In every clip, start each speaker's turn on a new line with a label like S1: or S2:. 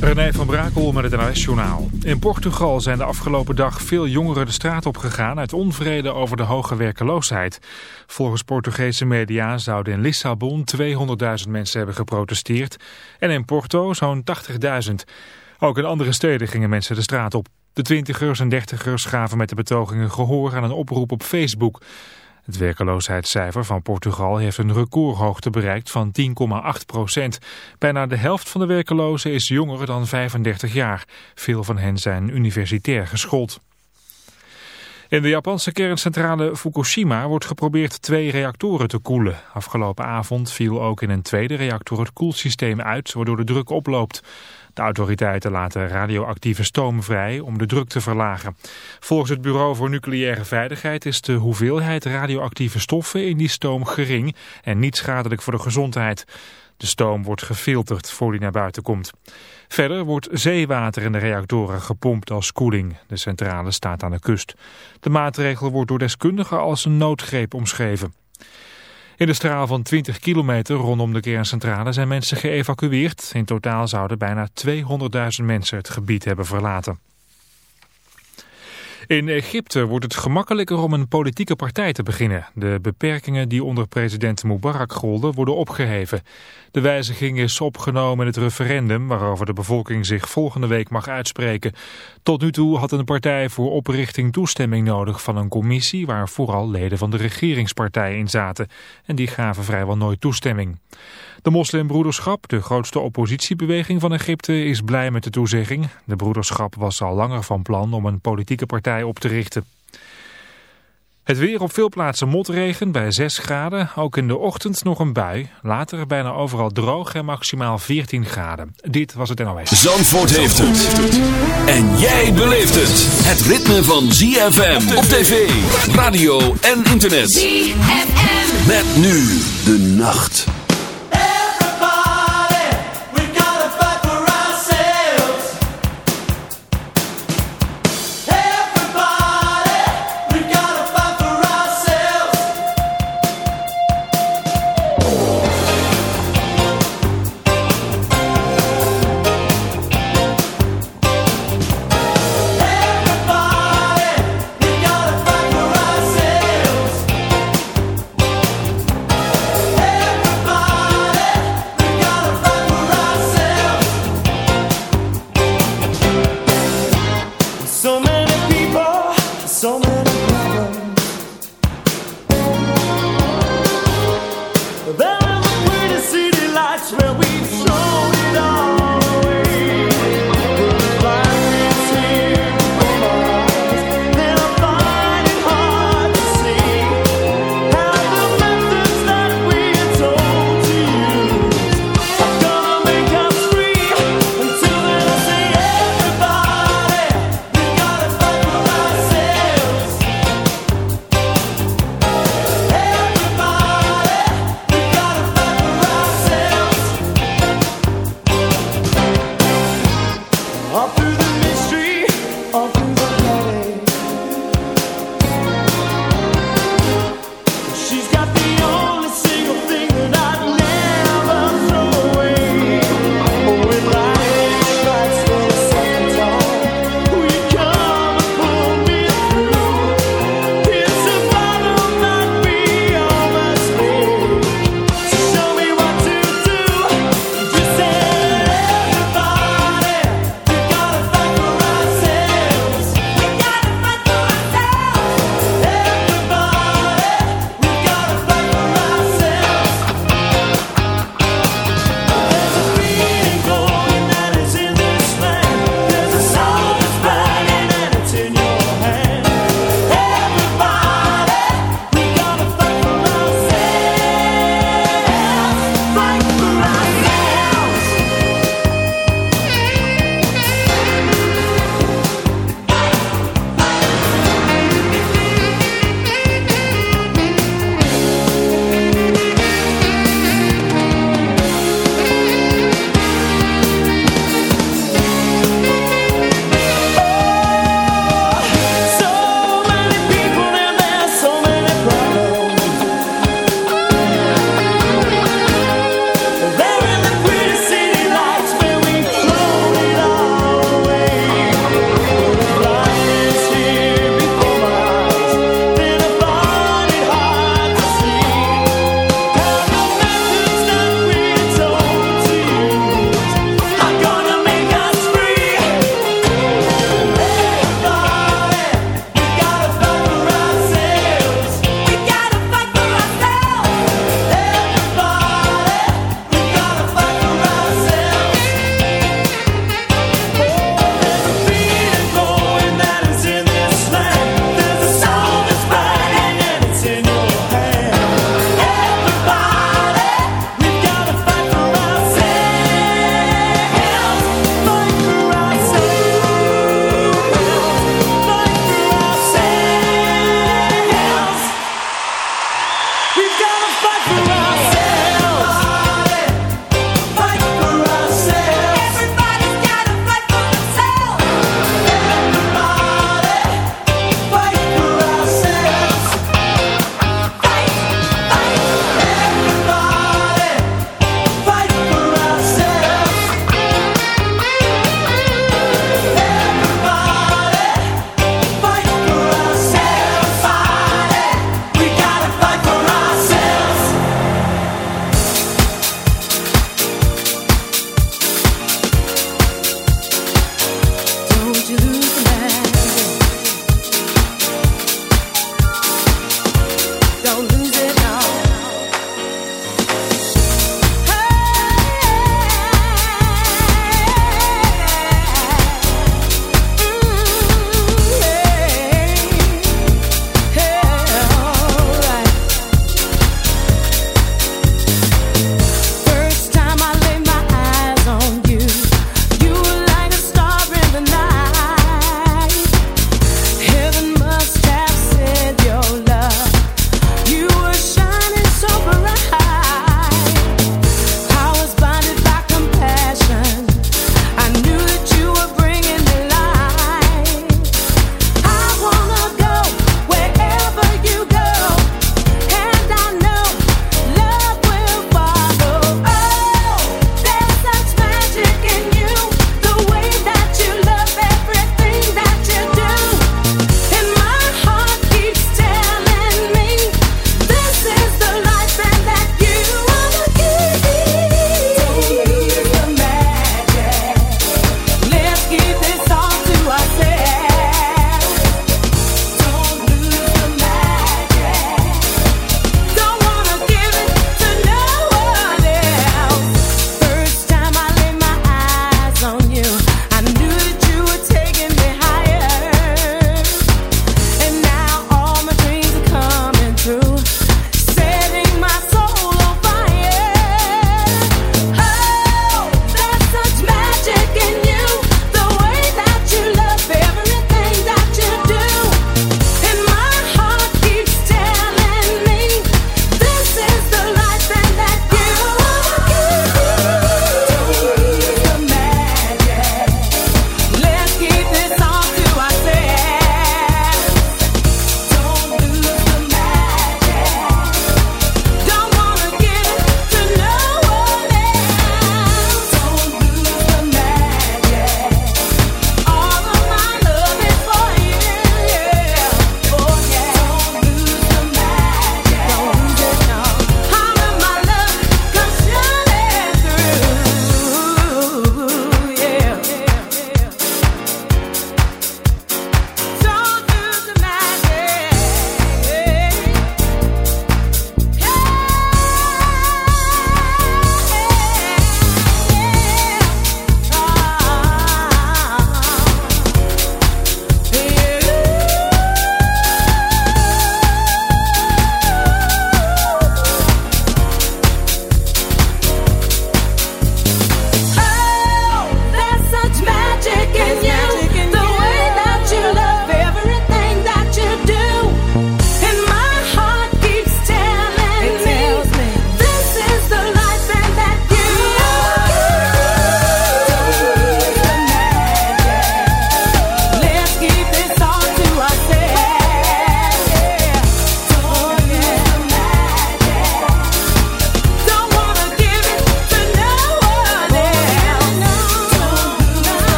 S1: René van Brakel met het NOS-journaal. In Portugal zijn de afgelopen dag veel jongeren de straat op gegaan... uit onvrede over de hoge werkeloosheid. Volgens Portugese media zouden in Lissabon 200.000 mensen hebben geprotesteerd... en in Porto zo'n 80.000. Ook in andere steden gingen mensen de straat op. De twintigers en dertigers gaven met de betogingen gehoor aan een oproep op Facebook... Het werkeloosheidscijfer van Portugal heeft een recordhoogte bereikt van 10,8 procent. Bijna de helft van de werkelozen is jonger dan 35 jaar. Veel van hen zijn universitair geschoold. In de Japanse kerncentrale Fukushima wordt geprobeerd twee reactoren te koelen. Afgelopen avond viel ook in een tweede reactor het koelsysteem uit, waardoor de druk oploopt. De autoriteiten laten radioactieve stoom vrij om de druk te verlagen. Volgens het Bureau voor Nucleaire Veiligheid is de hoeveelheid radioactieve stoffen in die stoom gering en niet schadelijk voor de gezondheid. De stoom wordt gefilterd voor die naar buiten komt. Verder wordt zeewater in de reactoren gepompt als koeling. De centrale staat aan de kust. De maatregel wordt door deskundigen als een noodgreep omschreven. In de straal van 20 kilometer rondom de kerncentrale zijn mensen geëvacueerd. In totaal zouden bijna 200.000 mensen het gebied hebben verlaten. In Egypte wordt het gemakkelijker om een politieke partij te beginnen. De beperkingen die onder president Mubarak golden worden opgeheven. De wijziging is opgenomen in het referendum waarover de bevolking zich volgende week mag uitspreken. Tot nu toe had een partij voor oprichting toestemming nodig van een commissie waar vooral leden van de regeringspartij in zaten. En die gaven vrijwel nooit toestemming. De moslimbroederschap, de grootste oppositiebeweging van Egypte, is blij met de toezegging. De broederschap was al langer van plan om een politieke partij op te richten. Het weer op veel plaatsen motregen bij 6 graden. Ook in de ochtend nog een bui. Later bijna overal droog en maximaal 14 graden. Dit was het NOS.
S2: Zandvoort heeft het. En jij beleeft het. Het ritme van ZFM op tv, radio en internet. ZFM. Met nu de nacht.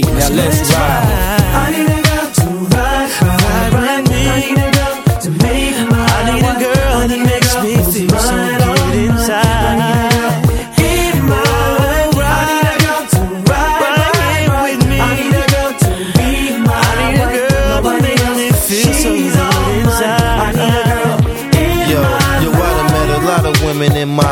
S3: Now let's ride.
S4: I need a girl to ride, ride, ride. I need a girl to make my I need a girl that makes me feel so good inside. I need a girl in my life. I need a girl to ride, ride, ride. I need a girl to be my I need a girl that makes me feel so good inside. I need a girl in
S5: Yo,
S4: my
S5: yo, I done met a lot of women in my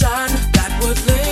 S6: perception that would lead